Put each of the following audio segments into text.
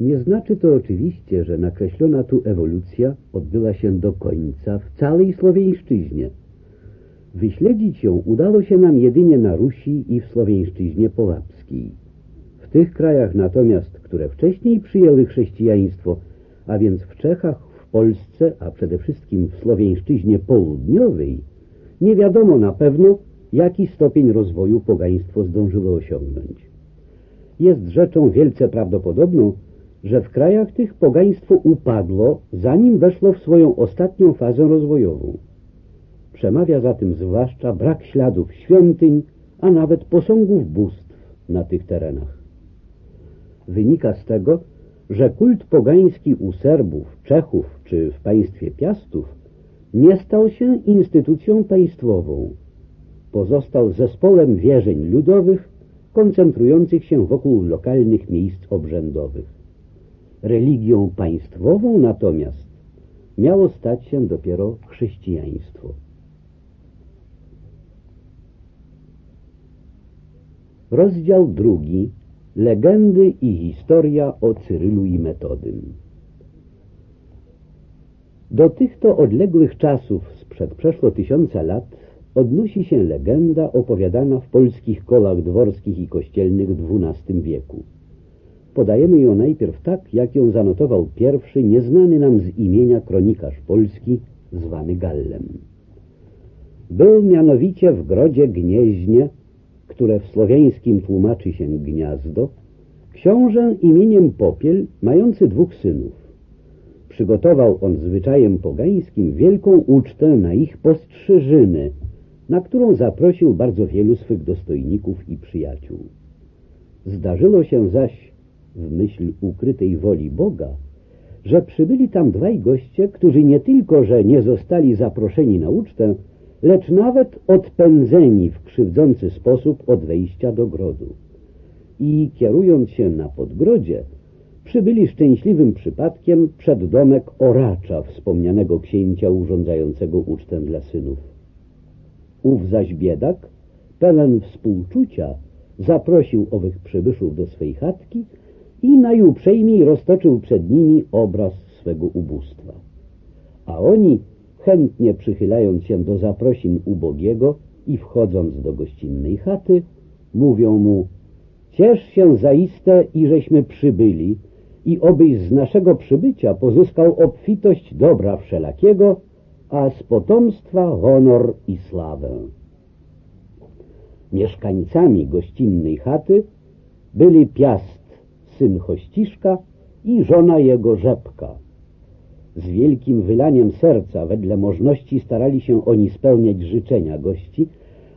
Nie znaczy to oczywiście, że nakreślona tu ewolucja odbyła się do końca w całej Słowiańszczyźnie. Wyśledzić ją udało się nam jedynie na Rusi i w Słowiańszczyźnie Połapskiej. W tych krajach natomiast, które wcześniej przyjęły chrześcijaństwo, a więc w Czechach, w Polsce, a przede wszystkim w Słowiańszczyźnie Południowej, nie wiadomo na pewno, jaki stopień rozwoju pogaństwo zdążyło osiągnąć. Jest rzeczą wielce prawdopodobną, że w krajach tych pogaństwo upadło, zanim weszło w swoją ostatnią fazę rozwojową. Przemawia za tym zwłaszcza brak śladów świątyń, a nawet posągów bóstw na tych terenach. Wynika z tego, że kult pogański u Serbów, Czechów czy w państwie Piastów nie stał się instytucją państwową. Pozostał zespołem wierzeń ludowych koncentrujących się wokół lokalnych miejsc obrzędowych. Religią państwową natomiast miało stać się dopiero chrześcijaństwo. Rozdział drugi. Legendy i historia o Cyrylu i Metodym. Do tych to odległych czasów sprzed przeszło tysiąca lat odnosi się legenda opowiadana w polskich kolach dworskich i kościelnych w XII wieku. Podajemy ją najpierw tak, jak ją zanotował pierwszy, nieznany nam z imienia kronikarz polski, zwany Gallem. Był mianowicie w grodzie Gnieźnie, które w słowiańskim tłumaczy się gniazdo, książę imieniem Popiel, mający dwóch synów. Przygotował on zwyczajem pogańskim wielką ucztę na ich postrzyżyny, na którą zaprosił bardzo wielu swych dostojników i przyjaciół. Zdarzyło się zaś, w myśl ukrytej woli Boga, że przybyli tam dwaj goście, którzy nie tylko, że nie zostali zaproszeni na ucztę, lecz nawet odpędzeni w krzywdzący sposób od wejścia do grodu. I kierując się na podgrodzie, przybyli szczęśliwym przypadkiem przed domek oracza wspomnianego księcia urządzającego ucztę dla synów. Ów zaś biedak, pełen współczucia, zaprosił owych przybyszów do swej chatki i najuprzejmiej roztoczył przed nimi obraz swego ubóstwa. A oni, chętnie przychylając się do zaprosin ubogiego i wchodząc do gościnnej chaty, mówią mu Ciesz się zaiste, iżeśmy przybyli i obyś z naszego przybycia pozyskał obfitość dobra wszelakiego, a z potomstwa honor i sławę. Mieszkańcami gościnnej chaty byli Piast, syn Chościszka i żona jego Rzepka. Z wielkim wylaniem serca wedle możności starali się oni spełniać życzenia gości,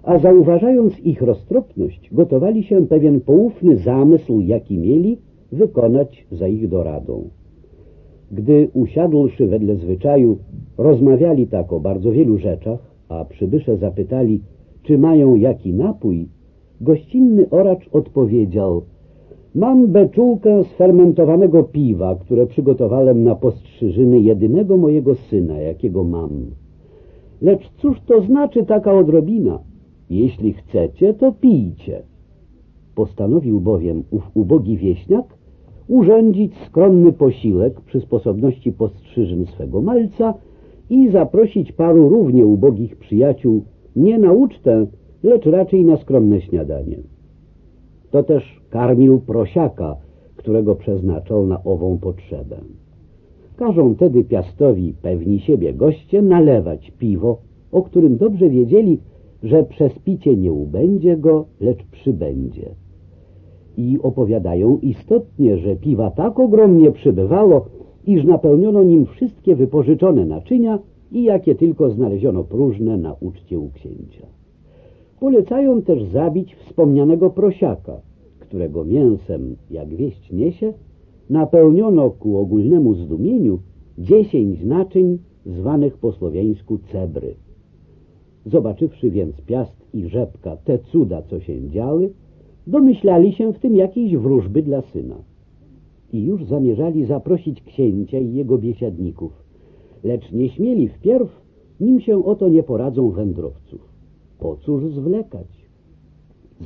a zauważając ich roztropność, gotowali się pewien poufny zamysł, jaki mieli, wykonać za ich doradą. Gdy usiadłszy wedle zwyczaju, rozmawiali tak o bardzo wielu rzeczach, a przybysze zapytali, czy mają jaki napój, gościnny oracz odpowiedział Mam beczułkę z fermentowanego piwa, które przygotowałem na postrzyżyny jedynego mojego syna, jakiego mam. Lecz cóż to znaczy taka odrobina? Jeśli chcecie, to pijcie. Postanowił bowiem ów ubogi wieśniak urządzić skromny posiłek przy sposobności postrzyżyn swego malca i zaprosić paru równie ubogich przyjaciół nie na ucztę, lecz raczej na skromne śniadanie. To też karmił prosiaka, którego przeznaczał na ową potrzebę. Każą tedy piastowi pewni siebie goście nalewać piwo, o którym dobrze wiedzieli, że przez picie nie ubędzie go, lecz przybędzie. I opowiadają istotnie, że piwa tak ogromnie przybywało, iż napełniono nim wszystkie wypożyczone naczynia i jakie tylko znaleziono próżne na uczcie u księcia. Polecają też zabić wspomnianego prosiaka, którego mięsem, jak wieść niesie, napełniono ku ogólnemu zdumieniu dziesięć naczyń zwanych po słowiańsku cebry. Zobaczywszy więc Piast i Rzepka te cuda, co się działy, domyślali się w tym jakiejś wróżby dla syna. I już zamierzali zaprosić księcia i jego biesiadników, lecz nie śmieli wpierw, nim się oto nie poradzą wędrowców. Po cóż zwlekać?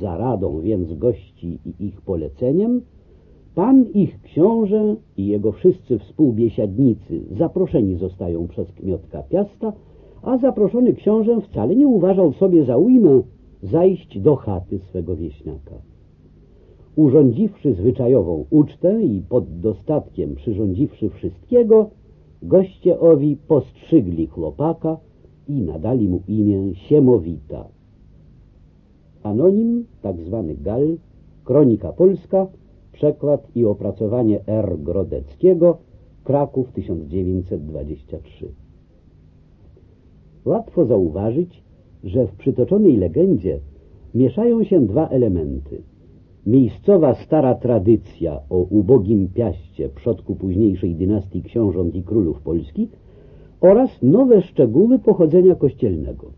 Za radą więc gości i ich poleceniem Pan ich książę i jego wszyscy współbiesiadnicy zaproszeni zostają przez Kmiotka Piasta, a zaproszony książę wcale nie uważał sobie za ujmę zajść do chaty swego wieśniaka. Urządziwszy zwyczajową ucztę i pod dostatkiem przyrządziwszy wszystkiego, goście owi postrzygli chłopaka i nadali mu imię Siemowita. Anonim, tak zwany Gal, Kronika Polska, przekład i opracowanie R. Grodeckiego, Kraków 1923. Łatwo zauważyć, że w przytoczonej legendzie mieszają się dwa elementy. Miejscowa stara tradycja o ubogim piaście przodku późniejszej dynastii książąt i królów Polski oraz nowe szczegóły pochodzenia kościelnego.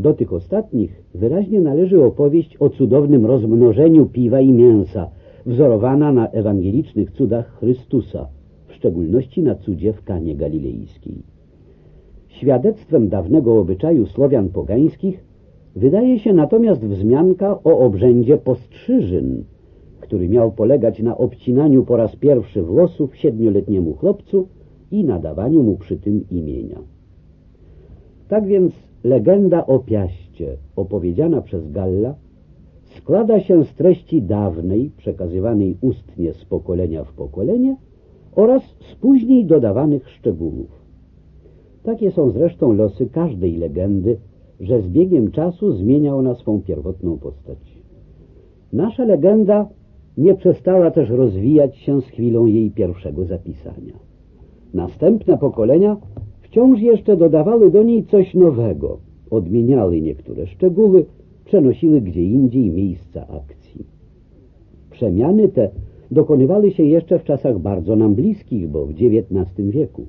Do tych ostatnich wyraźnie należy opowieść o cudownym rozmnożeniu piwa i mięsa, wzorowana na ewangelicznych cudach Chrystusa, w szczególności na cudzie w Kanie Galilejskiej. Świadectwem dawnego obyczaju Słowian pogańskich wydaje się natomiast wzmianka o obrzędzie postrzyżyn, który miał polegać na obcinaniu po raz pierwszy włosów siedmioletniemu chłopcu i nadawaniu mu przy tym imienia. Tak więc legenda o piaście opowiedziana przez Galla składa się z treści dawnej, przekazywanej ustnie z pokolenia w pokolenie oraz z później dodawanych szczegółów. Takie są zresztą losy każdej legendy, że z biegiem czasu zmienia ona swą pierwotną postać. Nasza legenda nie przestała też rozwijać się z chwilą jej pierwszego zapisania. Następne pokolenia wciąż jeszcze dodawały do niej coś nowego, odmieniały niektóre szczegóły, przenosiły gdzie indziej miejsca akcji. Przemiany te dokonywały się jeszcze w czasach bardzo nam bliskich, bo w XIX wieku.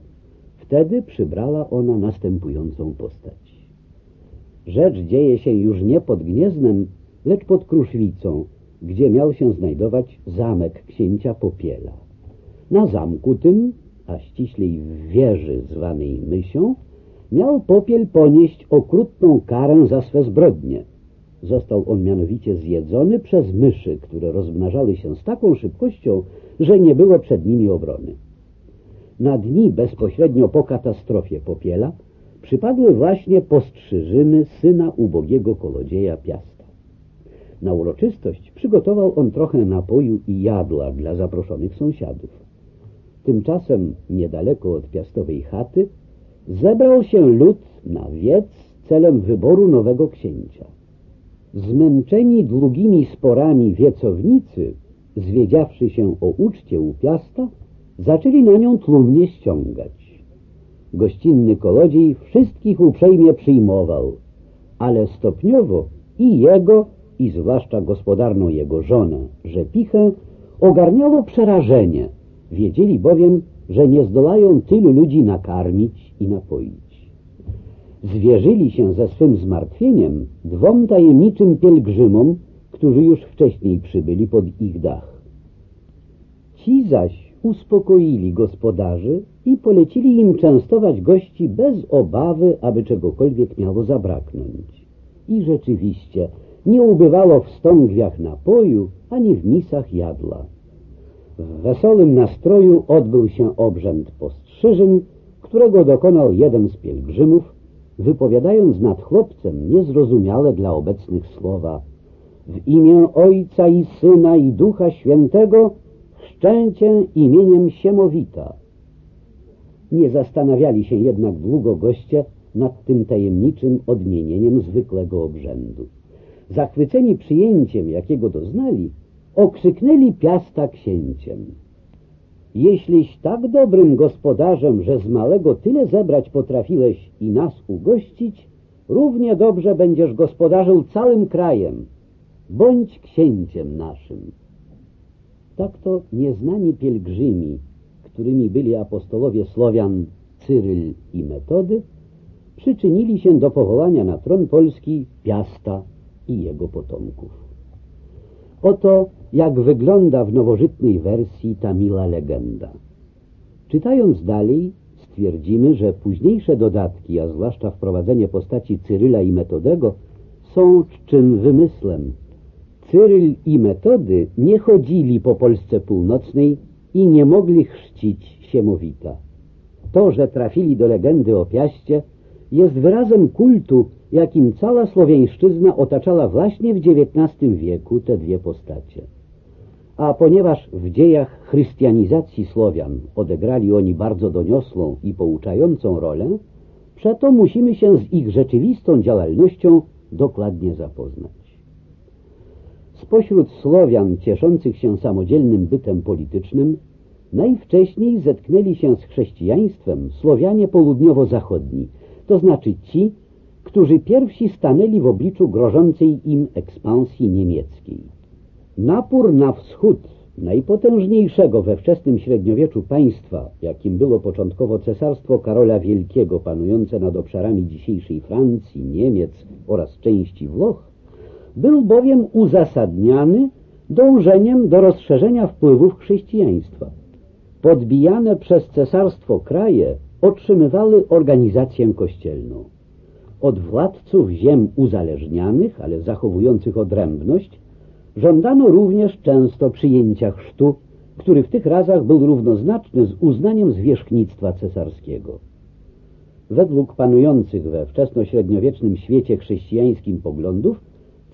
Wtedy przybrała ona następującą postać. Rzecz dzieje się już nie pod Gnieznem, lecz pod Kruszwicą, gdzie miał się znajdować zamek księcia Popiela. Na zamku tym, a ściślej w wieży zwanej Mysią, miał Popiel ponieść okrutną karę za swe zbrodnie. Został on mianowicie zjedzony przez myszy, które rozmnażały się z taką szybkością, że nie było przed nimi obrony. Na dni bezpośrednio po katastrofie Popiela przypadły właśnie postrzyżyny syna ubogiego kolodzieja Piasta. Na uroczystość przygotował on trochę napoju i jadła dla zaproszonych sąsiadów. Tymczasem niedaleko od piastowej chaty zebrał się lud na wiec celem wyboru nowego księcia. Zmęczeni długimi sporami wiecownicy, zwiedziawszy się o uczcie u Piasta, zaczęli na nią tłumnie ściągać. Gościnny kolodziej wszystkich uprzejmie przyjmował, ale stopniowo i jego, i zwłaszcza gospodarną jego żonę, Rzepichę, ogarniało przerażenie. Wiedzieli bowiem, że nie zdolają tylu ludzi nakarmić i napoić. Zwierzyli się ze swym zmartwieniem dwom tajemniczym pielgrzymom, którzy już wcześniej przybyli pod ich dach. Ci zaś uspokoili gospodarzy i polecili im częstować gości bez obawy, aby czegokolwiek miało zabraknąć. I rzeczywiście nie ubywało w stągwiach napoju, ani w misach jadła. W wesołym nastroju odbył się obrzęd postrzyżyn, którego dokonał jeden z pielgrzymów, wypowiadając nad chłopcem niezrozumiałe dla obecnych słowa w imię Ojca i Syna i Ducha Świętego chrzczęcie imieniem Siemowita. Nie zastanawiali się jednak długo goście nad tym tajemniczym odmienieniem zwykłego obrzędu. Zachwyceni przyjęciem, jakiego doznali, okrzyknęli piasta księciem. Jeśliś tak dobrym gospodarzem, że z małego tyle zebrać potrafiłeś i nas ugościć, równie dobrze będziesz gospodarzył całym krajem. Bądź księciem naszym. Tak to nieznani pielgrzymi, którymi byli apostolowie Słowian Cyryl i Metody, przyczynili się do powołania na tron Polski Piasta i jego potomków. Oto jak wygląda w nowożytnej wersji ta mila legenda. Czytając dalej, stwierdzimy, że późniejsze dodatki, a zwłaszcza wprowadzenie postaci Cyryla i Metodego, są czczym wymysłem. Cyryl i Metody nie chodzili po Polsce Północnej i nie mogli chrzcić Siemowita. To, że trafili do legendy o Piaście, jest wyrazem kultu, jakim cała słowiańszczyzna otaczała właśnie w XIX wieku te dwie postacie. A ponieważ w dziejach chrystianizacji Słowian odegrali oni bardzo doniosłą i pouczającą rolę, przeto musimy się z ich rzeczywistą działalnością dokładnie zapoznać. Spośród Słowian cieszących się samodzielnym bytem politycznym najwcześniej zetknęli się z chrześcijaństwem Słowianie południowo-zachodni, to znaczy ci, którzy pierwsi stanęli w obliczu grożącej im ekspansji niemieckiej. Napór na wschód najpotężniejszego we wczesnym średniowieczu państwa, jakim było początkowo cesarstwo Karola Wielkiego panujące nad obszarami dzisiejszej Francji, Niemiec oraz części Włoch, był bowiem uzasadniany dążeniem do rozszerzenia wpływów chrześcijaństwa. Podbijane przez cesarstwo kraje otrzymywały organizację kościelną. Od władców ziem uzależnianych, ale zachowujących odrębność, żądano również często przyjęcia chrztu, który w tych razach był równoznaczny z uznaniem zwierzchnictwa cesarskiego. Według panujących we wczesnośredniowiecznym świecie chrześcijańskim poglądów,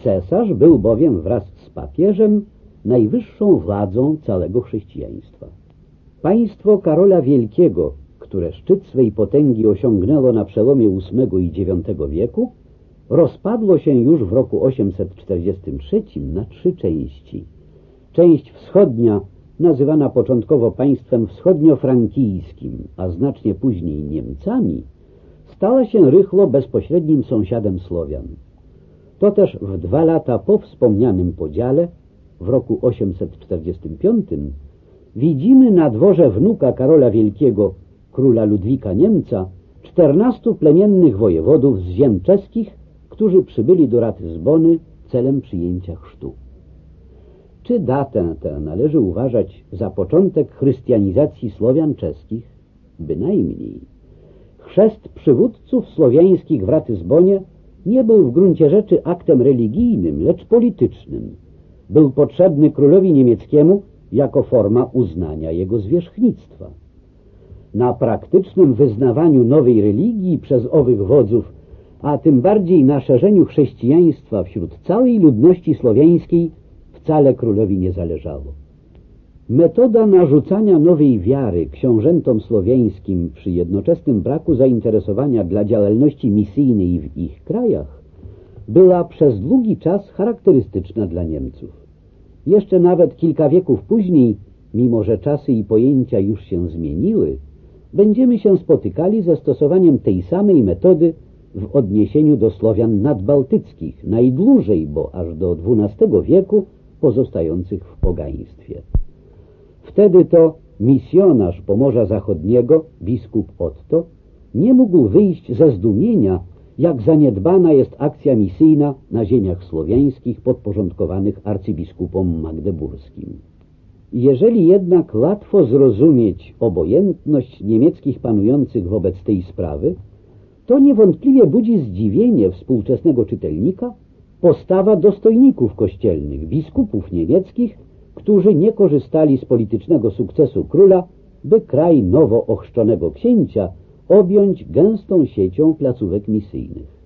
cesarz był bowiem wraz z papieżem najwyższą władzą całego chrześcijaństwa. Państwo Karola Wielkiego które szczyt swej potęgi osiągnęło na przełomie VIII i IX wieku, rozpadło się już w roku 843 na trzy części. Część wschodnia, nazywana początkowo państwem wschodniofrankijskim, a znacznie później Niemcami, stała się rychło bezpośrednim sąsiadem Słowian. To też w dwa lata po wspomnianym podziale, w roku 845, widzimy na dworze wnuka Karola Wielkiego króla Ludwika Niemca czternastu plemiennych wojewodów z ziem czeskich, którzy przybyli do Ratyzbony celem przyjęcia chrztu. Czy datę tę należy uważać za początek chrystianizacji Słowian czeskich? Bynajmniej. Chrzest przywódców słowiańskich w Ratyzbonie nie był w gruncie rzeczy aktem religijnym, lecz politycznym. Był potrzebny królowi niemieckiemu jako forma uznania jego zwierzchnictwa na praktycznym wyznawaniu nowej religii przez owych wodzów, a tym bardziej na szerzeniu chrześcijaństwa wśród całej ludności słowiańskiej wcale królowi nie zależało. Metoda narzucania nowej wiary książętom słowiańskim przy jednoczesnym braku zainteresowania dla działalności misyjnej w ich krajach była przez długi czas charakterystyczna dla Niemców. Jeszcze nawet kilka wieków później, mimo że czasy i pojęcia już się zmieniły, będziemy się spotykali ze stosowaniem tej samej metody w odniesieniu do Słowian nadbałtyckich, najdłużej, bo aż do XII wieku pozostających w pogaństwie. Wtedy to misjonarz Pomorza Zachodniego, biskup Otto, nie mógł wyjść ze zdumienia, jak zaniedbana jest akcja misyjna na ziemiach słowiańskich podporządkowanych arcybiskupom magdeburskim. Jeżeli jednak łatwo zrozumieć obojętność niemieckich panujących wobec tej sprawy, to niewątpliwie budzi zdziwienie współczesnego czytelnika postawa dostojników kościelnych, biskupów niemieckich, którzy nie korzystali z politycznego sukcesu króla, by kraj nowo ochrzczonego księcia objąć gęstą siecią placówek misyjnych.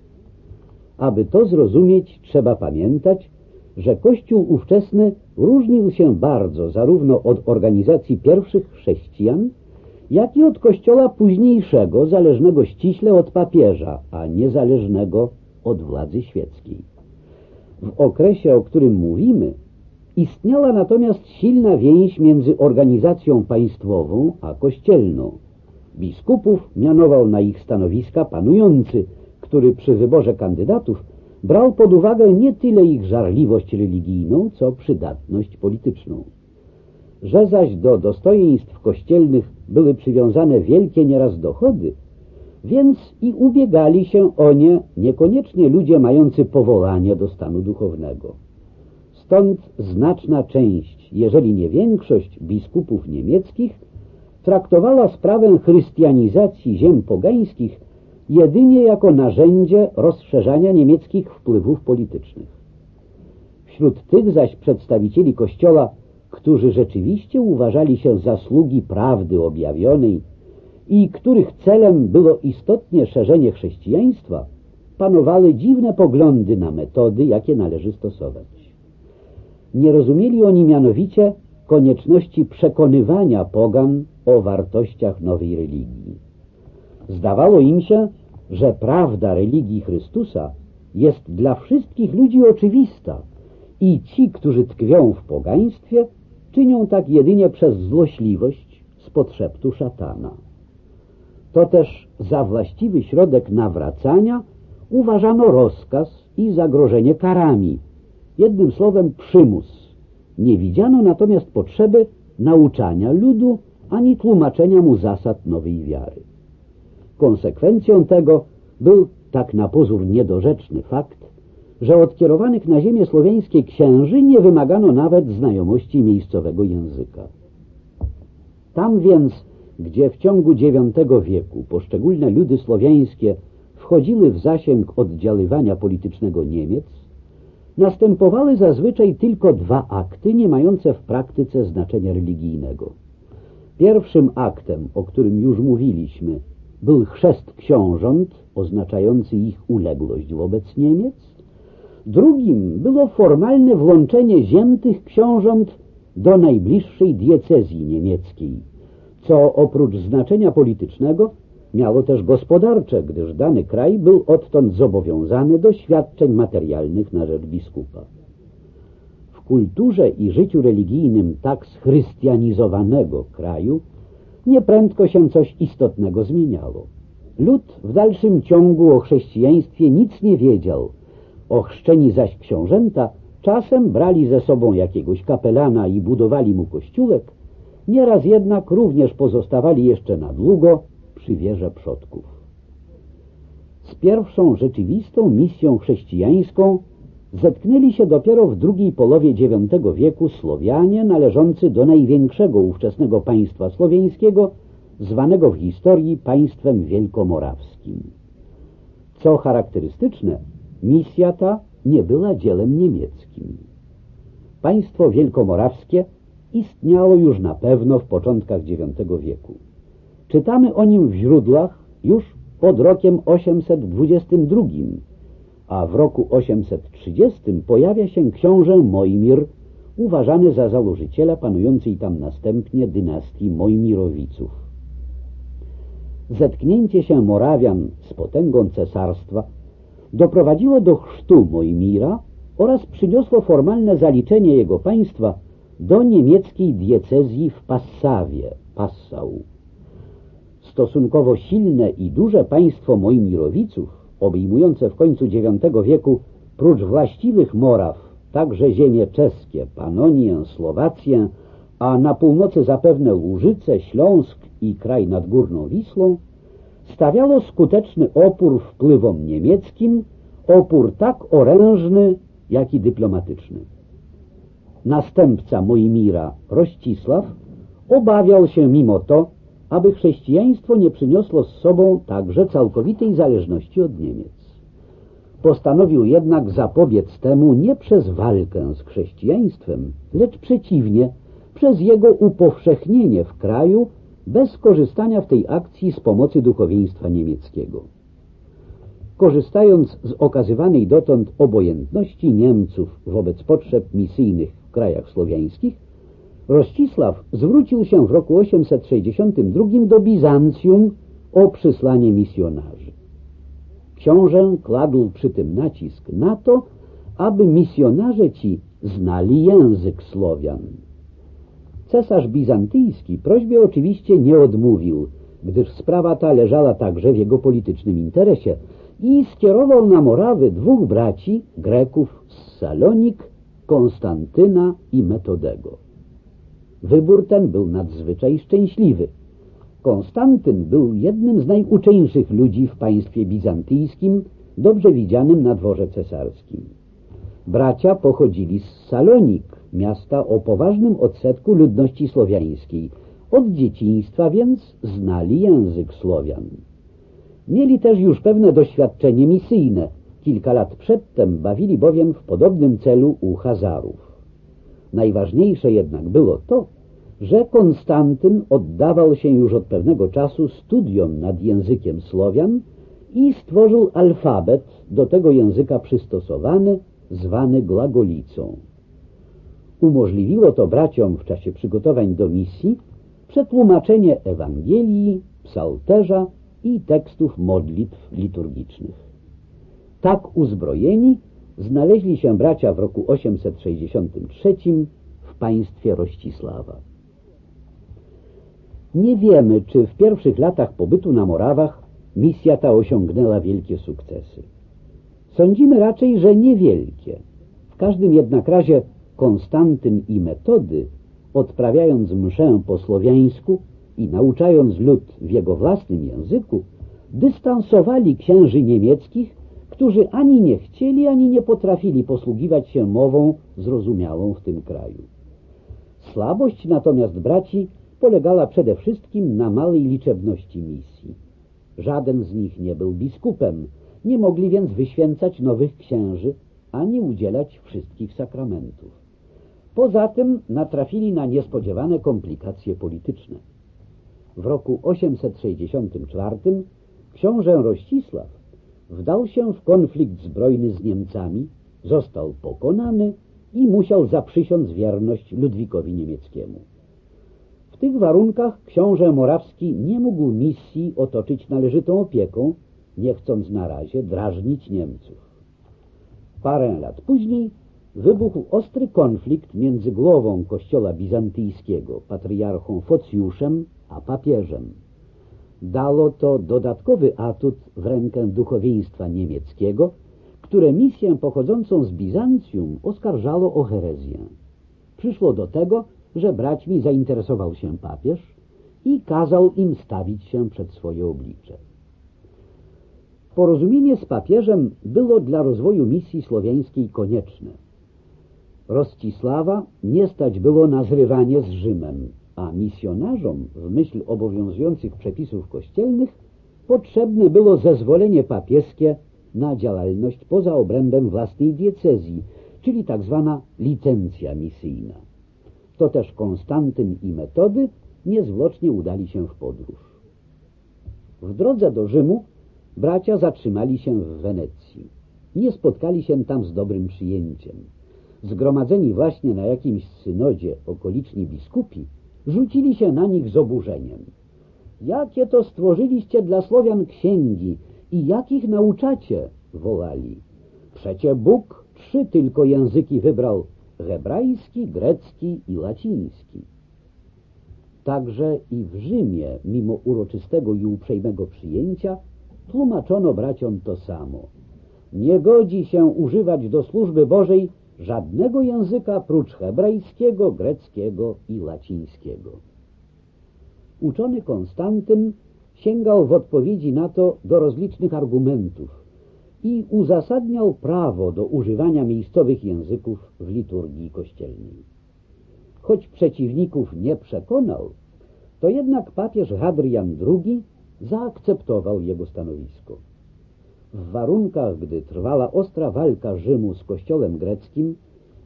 Aby to zrozumieć, trzeba pamiętać, że Kościół ówczesny różnił się bardzo zarówno od organizacji pierwszych chrześcijan, jak i od kościoła późniejszego, zależnego ściśle od papieża, a niezależnego od władzy świeckiej. W okresie, o którym mówimy, istniała natomiast silna więź między organizacją państwową a kościelną. Biskupów mianował na ich stanowiska panujący, który przy wyborze kandydatów brał pod uwagę nie tyle ich żarliwość religijną, co przydatność polityczną. Że zaś do dostojeństw kościelnych były przywiązane wielkie nieraz dochody, więc i ubiegali się o nie niekoniecznie ludzie mający powołanie do stanu duchownego. Stąd znaczna część, jeżeli nie większość biskupów niemieckich traktowała sprawę chrystianizacji ziem pogańskich jedynie jako narzędzie rozszerzania niemieckich wpływów politycznych. Wśród tych zaś przedstawicieli Kościoła, którzy rzeczywiście uważali się za sługi prawdy objawionej i których celem było istotnie szerzenie chrześcijaństwa, panowały dziwne poglądy na metody, jakie należy stosować. Nie rozumieli oni mianowicie konieczności przekonywania pogan o wartościach nowej religii. Zdawało im się, że prawda religii Chrystusa jest dla wszystkich ludzi oczywista i ci, którzy tkwią w pogaństwie, czynią tak jedynie przez złośliwość z podszeptu szatana. To też za właściwy środek nawracania uważano rozkaz i zagrożenie karami, jednym słowem przymus. Nie widziano natomiast potrzeby nauczania ludu ani tłumaczenia mu zasad nowej wiary. Konsekwencją tego był tak na pozór niedorzeczny fakt, że od kierowanych na ziemię słowiańskie księży nie wymagano nawet znajomości miejscowego języka. Tam więc, gdzie w ciągu IX wieku poszczególne ludy słowiańskie wchodziły w zasięg oddziaływania politycznego Niemiec, następowały zazwyczaj tylko dwa akty, nie mające w praktyce znaczenia religijnego. Pierwszym aktem, o którym już mówiliśmy, był chrzest książąt, oznaczający ich uległość wobec Niemiec. Drugim było formalne włączenie ziętych książąt do najbliższej diecezji niemieckiej, co oprócz znaczenia politycznego miało też gospodarcze, gdyż dany kraj był odtąd zobowiązany do świadczeń materialnych na rzecz biskupa. W kulturze i życiu religijnym tak schrystianizowanego kraju nieprędko się coś istotnego zmieniało. Lud w dalszym ciągu o chrześcijaństwie nic nie wiedział. Ochrzczeni zaś książęta czasem brali ze sobą jakiegoś kapelana i budowali mu kościółek, nieraz jednak również pozostawali jeszcze na długo przy wierze przodków. Z pierwszą rzeczywistą misją chrześcijańską zetknęli się dopiero w drugiej połowie IX wieku Słowianie należący do największego ówczesnego państwa słowiańskiego, zwanego w historii państwem wielkomorawskim. Co charakterystyczne, misja ta nie była dziełem niemieckim. Państwo wielkomorawskie istniało już na pewno w początkach IX wieku. Czytamy o nim w źródłach już pod rokiem 822, a w roku 830 pojawia się książę Mojmir, uważany za założyciela panującej tam następnie dynastii Mojmirowiców. Zetknięcie się Morawian z potęgą cesarstwa doprowadziło do chrztu Mojmira oraz przyniosło formalne zaliczenie jego państwa do niemieckiej diecezji w Passawie, Passau. Stosunkowo silne i duże państwo Mojmirowiców obejmujące w końcu IX wieku prócz właściwych Moraw także ziemie czeskie, Panonię, Słowację, a na północy zapewne Łużyce, Śląsk i kraj nad Górną Wisłą, stawiało skuteczny opór wpływom niemieckim, opór tak orężny, jak i dyplomatyczny. Następca Mojmira, Rościsław, obawiał się mimo to, aby chrześcijaństwo nie przyniosło z sobą także całkowitej zależności od Niemiec. Postanowił jednak zapobiec temu nie przez walkę z chrześcijaństwem, lecz przeciwnie, przez jego upowszechnienie w kraju bez korzystania w tej akcji z pomocy duchowieństwa niemieckiego. Korzystając z okazywanej dotąd obojętności Niemców wobec potrzeb misyjnych w krajach słowiańskich, Rościsław zwrócił się w roku 862 do Bizancjum o przysłanie misjonarzy. Książę kładł przy tym nacisk na to, aby misjonarze ci znali język Słowian. Cesarz bizantyjski prośbie oczywiście nie odmówił, gdyż sprawa ta leżała także w jego politycznym interesie i skierował na Morawy dwóch braci, Greków z Salonik, Konstantyna i Metodego. Wybór ten był nadzwyczaj szczęśliwy. Konstantyn był jednym z najuczeńszych ludzi w państwie bizantyjskim, dobrze widzianym na dworze cesarskim. Bracia pochodzili z Salonik, miasta o poważnym odsetku ludności słowiańskiej. Od dzieciństwa więc znali język Słowian. Mieli też już pewne doświadczenie misyjne, Kilka lat przedtem bawili bowiem w podobnym celu u Hazarów. Najważniejsze jednak było to, że Konstantyn oddawał się już od pewnego czasu studiom nad językiem Słowian i stworzył alfabet do tego języka przystosowany, zwany glagolicą. Umożliwiło to braciom w czasie przygotowań do misji przetłumaczenie Ewangelii, psalterza i tekstów modlitw liturgicznych. Tak uzbrojeni znaleźli się bracia w roku 863 w państwie Rościsława. Nie wiemy, czy w pierwszych latach pobytu na Morawach misja ta osiągnęła wielkie sukcesy. Sądzimy raczej, że niewielkie. W każdym jednak razie Konstantyn i Metody, odprawiając mszę po słowiańsku i nauczając lud w jego własnym języku, dystansowali księży niemieckich, którzy ani nie chcieli, ani nie potrafili posługiwać się mową zrozumiałą w tym kraju. Słabość natomiast braci polegała przede wszystkim na małej liczebności misji. Żaden z nich nie był biskupem, nie mogli więc wyświęcać nowych księży, ani udzielać wszystkich sakramentów. Poza tym natrafili na niespodziewane komplikacje polityczne. W roku 864 książę Rościsław wdał się w konflikt zbrojny z Niemcami, został pokonany i musiał zaprzysiąc wierność Ludwikowi Niemieckiemu. W tych warunkach książę Morawski nie mógł misji otoczyć należytą opieką, nie chcąc na razie drażnić Niemców. Parę lat później wybuchł ostry konflikt między głową kościoła bizantyjskiego, patriarchą Focjuszem, a papieżem. Dało to dodatkowy atut w rękę duchowieństwa niemieckiego, które misję pochodzącą z Bizancjum oskarżało o herezję. Przyszło do tego, że braćmi zainteresował się papież i kazał im stawić się przed swoje oblicze. Porozumienie z papieżem było dla rozwoju misji słowiańskiej konieczne. Roscisława nie stać było na zrywanie z Rzymem, a misjonarzom w myśl obowiązujących przepisów kościelnych potrzebne było zezwolenie papieskie na działalność poza obrębem własnej diecezji, czyli tak zwana licencja misyjna. To też Konstantyn i Metody niezwłocznie udali się w podróż. W drodze do Rzymu bracia zatrzymali się w Wenecji. Nie spotkali się tam z dobrym przyjęciem. Zgromadzeni właśnie na jakimś synodzie okoliczni biskupi rzucili się na nich z oburzeniem. Jakie to stworzyliście dla Słowian księgi i jakich nauczacie? wołali. Przecie Bóg trzy tylko języki wybrał hebrajski, grecki i łaciński. Także i w Rzymie, mimo uroczystego i uprzejmego przyjęcia, tłumaczono braciom to samo. Nie godzi się używać do służby Bożej żadnego języka prócz hebrajskiego, greckiego i łacińskiego. Uczony Konstantyn sięgał w odpowiedzi na to do rozlicznych argumentów i uzasadniał prawo do używania miejscowych języków w liturgii kościelnej. Choć przeciwników nie przekonał, to jednak papież Hadrian II zaakceptował jego stanowisko. W warunkach, gdy trwała ostra walka Rzymu z kościołem greckim,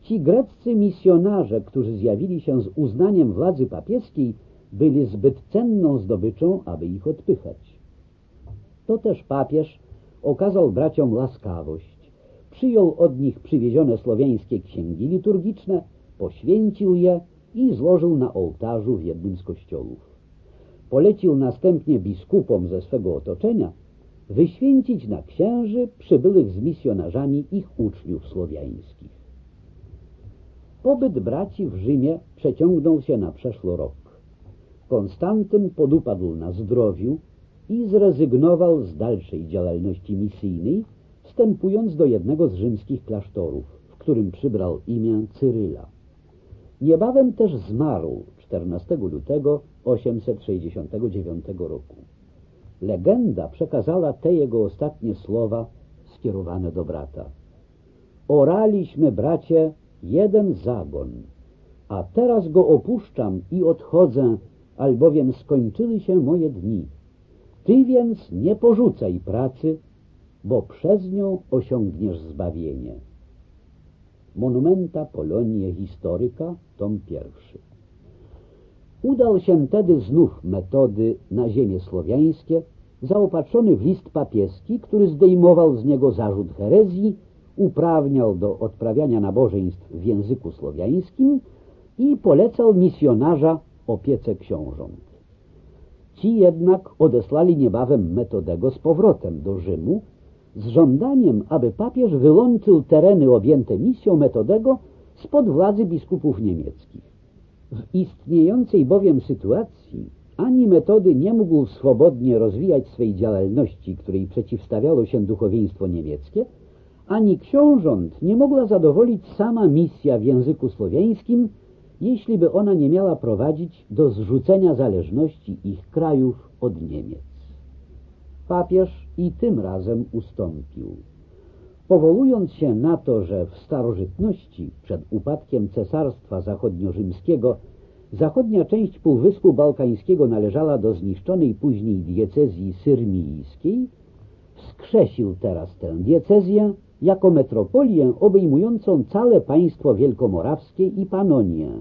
ci greccy misjonarze, którzy zjawili się z uznaniem władzy papieskiej, byli zbyt cenną zdobyczą, aby ich odpychać. To też papież okazał braciom łaskawość, przyjął od nich przywiezione słowiańskie księgi liturgiczne, poświęcił je i złożył na ołtarzu w jednym z kościołów. Polecił następnie biskupom ze swego otoczenia wyświęcić na księży przybyłych z misjonarzami ich uczniów słowiańskich. Pobyt braci w Rzymie przeciągnął się na przeszły rok. Konstantyn podupadł na zdrowiu i zrezygnował z dalszej działalności misyjnej, wstępując do jednego z rzymskich klasztorów, w którym przybrał imię Cyryla. Niebawem też zmarł 14 lutego 869 roku. Legenda przekazała te jego ostatnie słowa skierowane do brata. Oraliśmy, bracie, jeden zagon, a teraz go opuszczam i odchodzę, albowiem skończyły się moje dni. Ty więc nie porzucaj pracy bo przez nią osiągniesz zbawienie. Monumenta Polonie Historyka, tom pierwszy. Udał się tedy znów metody na ziemię słowiańskie, zaopatrzony w list papieski, który zdejmował z niego zarzut herezji, uprawniał do odprawiania nabożeństw w języku słowiańskim i polecał misjonarza opiece książąt. Ci jednak odesłali niebawem Metodego z powrotem do Rzymu z żądaniem, aby papież wyłączył tereny objęte misją Metodego spod władzy biskupów niemieckich. W istniejącej bowiem sytuacji ani Metody nie mógł swobodnie rozwijać swej działalności, której przeciwstawiało się duchowieństwo niemieckie, ani książąt nie mogła zadowolić sama misja w języku słowiańskim, jeśli by ona nie miała prowadzić do zrzucenia zależności ich krajów od Niemiec. Papież i tym razem ustąpił. Powołując się na to, że w starożytności, przed upadkiem Cesarstwa Zachodnio-Rzymskiego, zachodnia część Półwyspu Bałkańskiego należała do zniszczonej później diecezji syrmijskiej, wskrzesił teraz tę diecezję jako metropolię obejmującą całe państwo wielkomorawskie i Panonię,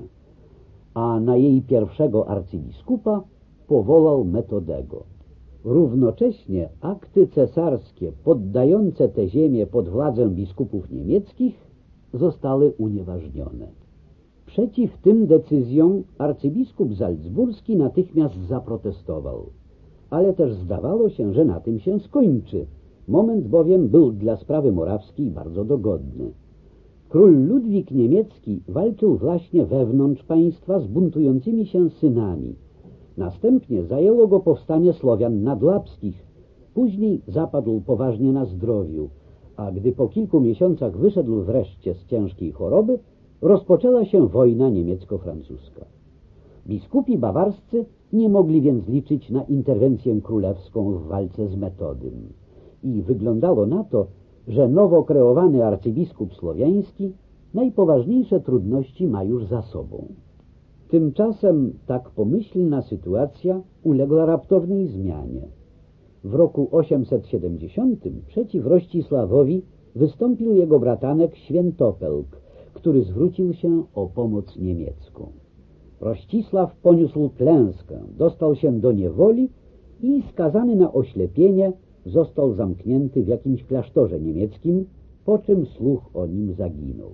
a na jej pierwszego arcybiskupa powołał Metodego. Równocześnie akty cesarskie poddające te ziemię pod władzę biskupów niemieckich zostały unieważnione. Przeciw tym decyzjom arcybiskup Salzburski natychmiast zaprotestował, ale też zdawało się, że na tym się skończy – Moment bowiem był dla sprawy morawskiej bardzo dogodny. Król Ludwik Niemiecki walczył właśnie wewnątrz państwa z buntującymi się synami. Następnie zajęło go powstanie Słowian nadłapskich. Później zapadł poważnie na zdrowiu, a gdy po kilku miesiącach wyszedł wreszcie z ciężkiej choroby, rozpoczęła się wojna niemiecko-francuska. Biskupi bawarscy nie mogli więc liczyć na interwencję królewską w walce z Metodym i wyglądało na to, że nowo kreowany arcybiskup słowiański najpoważniejsze trudności ma już za sobą. Tymczasem tak pomyślna sytuacja uległa raptownej zmianie. W roku 870 przeciw Rościsławowi wystąpił jego bratanek Świętopelk, który zwrócił się o pomoc niemiecką. Rościsław poniósł klęskę, dostał się do niewoli i skazany na oślepienie został zamknięty w jakimś klasztorze niemieckim, po czym słuch o nim zaginął.